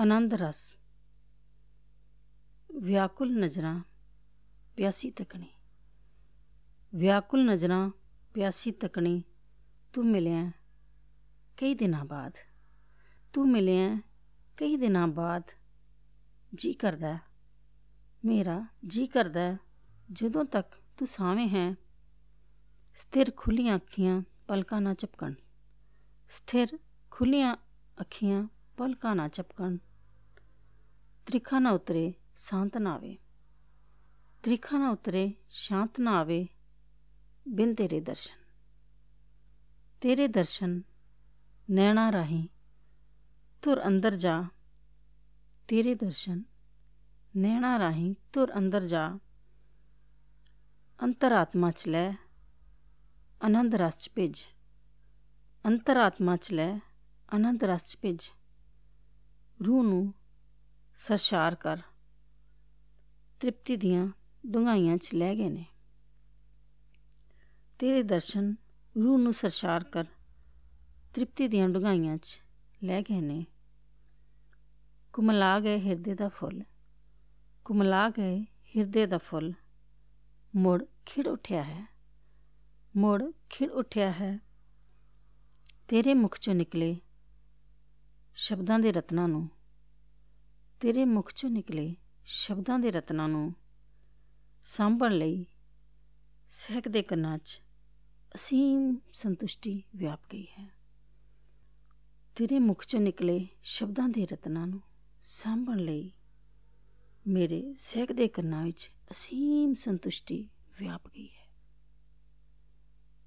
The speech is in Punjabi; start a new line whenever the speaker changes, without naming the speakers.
ਆਨੰਦ ਰਸ। ਵਿਆਕੁਲ ਨਜ਼ਰਾਂ ਪਿਆਸੀ ਤਕਣੀ। ਵਿਆਕੁਲ ਨਜ਼ਰਾਂ ਪਿਆਸੀ ਤੱਕਣੀ। ਤੂੰ ਮਿਲਿਆ ਕਈ ਦਿਨਾਂ ਬਾਅਦ। ਤੂੰ ਮਿਲਿਆ ਕਈ ਦਿਨਾਂ ਬਾਅਦ। ਜੀ ਕਰਦਾ, ਮੇਰਾ ਜੀ ਕਰਦਾ, ਜਦੋਂ ਤੱਕ ਤੂੰ ਸਾਵੇਂ ਹੈ। ਸਥਿਰ ਖੁੱਲੀਆਂ ਅੱਖੀਆਂ, ਪਲਕਾਂ ਨਾ ਝਪਕਣ। ਸਥਿਰ ਖੁੱਲੀਆਂ ਅੱਖੀਆਂ, ਪਲਕਾਂ ਨਾ ਝਪਕਣ। ਤ੍ਰਿਖਾ ਨਾ ਉਤਰੇ, ਸ਼ਾਂਤ ਨਾ ਆਵੇ। ਤ੍ਰਿਖਾ ਨਾ ਉਤਰੇ, ਸ਼ਾਂਤ ਨਾ ਆਵੇ, ਬਿਨ ਤੇਰੇ ਦਰਸ਼ਨ। ਤੇਰੇ ਦਰਸ਼ਨ ਨੈਣਾ ਰਾਹੀਂ ਤੁਰ ਅੰਦਰ ਜਾ। ਤੇਰੇ ਦਰਸ਼ਨ ਨੈਣਾ ਰਾਹੀਂ ਤੁਰ ਅੰਦਰ ਜਾ। ਅੰਤਰਾਤਮਾ ਚ ਲੈ, ਆਨੰਦ ਰਸ ਚ ਭਿੱਜ। ਅੰਤਰਾਤਮਾ ਚ ਲੈ, ਆਨੰਦ ਰਸ ਚ ਭਿੱਜ। ਰੂਹ ਨੂੰ ਸਰਸ਼ਾਰ ਕਰ। ਤ੍ਰਿਪਤੀ ਦੀਆਂ ਡੁੰਗਾਈਆਂ ਚ ਲੈ ਗਏ ਨੇ। ਤੇਰੇ ਦਰਸ਼ਨ ਰੂਹ ਨੂੰ ਸਰਸ਼ਾਰ ਕਰ। ਤ੍ਰਿਪਤੀ ਦੀਆਂ ਡੁੰਗਾਈਆਂ ਚ ਲੈ ਗਏ ਨੇ। ਕੁਮਲਾ ਗਏ ਹਿਰਦੇ ਦਾ ਫੁੱਲ। ਕੁਮਲਾ ਗਏ ਹਿਰਦੇ ਦਾ ਫੁੱਲ। ਮੁੜ ਖਿੜ ਉੱਠਿਆ ਹੈ। ਮੁੜ ਖਿੜ ਉੱਠਿਆ ਹੈ। ਤੇਰੇ ਮੁਖ ਚੋਂ ਨਿਕਲੇ ਸ਼ਬਦਾਂ ਦੇ ਰਤਨਾਂ ਨੂੰ। ਤੇਰੇ ਮੁਖ ਚੋਂ ਨਿਕਲੇ ਸ਼ਬਦਾਂ ਦੇ ਰਤਨਾਂ ਨੂੰ ਸਾਂਭਣ ਲਈ ਸਹਿਕਦੇ ਕੰਨਾਂ 'ਚ ਅਸੀਮ ਸੰਤੁਸ਼ਟੀ ਵਿਆਪ ਗਈ ਹੈ। ਤੇਰੇ ਮੁਖ ਚੋਂ ਨਿਕਲੇ ਸ਼ਬਦਾਂ ਦੇ ਰਤਨਾਂ ਨੂੰ ਸਾਂਭਣ ਲਈ ਮੇਰੇ ਸਹਿਕਦੇ ਕੰਨਾਂ ਵਿੱਚ ਅਸੀਮ ਸੰਤੁਸ਼ਟੀ ਵਿਆਪ ਗਈ ਹੈ।